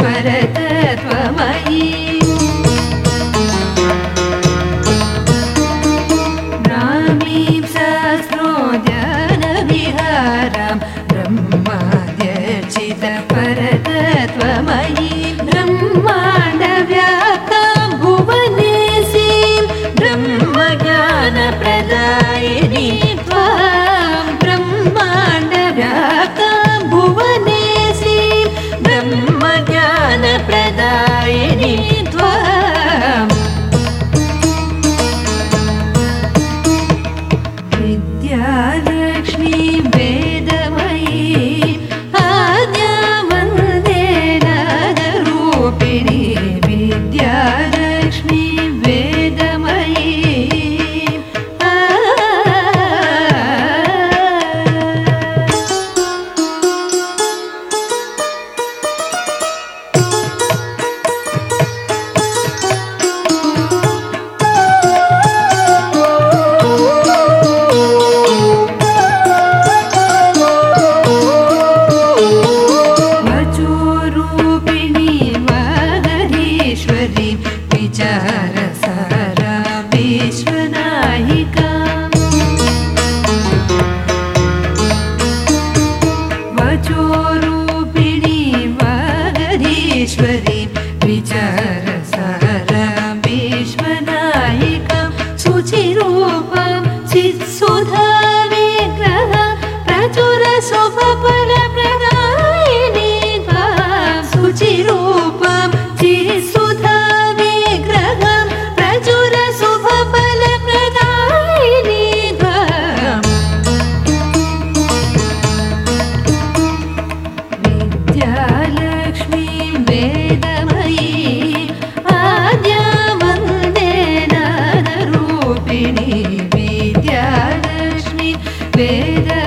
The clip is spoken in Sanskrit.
परत त्वमयी ब्रामी सहस्रोद्यनविहार ब्रह्माद्य चित परत ब्रह्मज्ञानप्रदायिनी त्वा さ Beira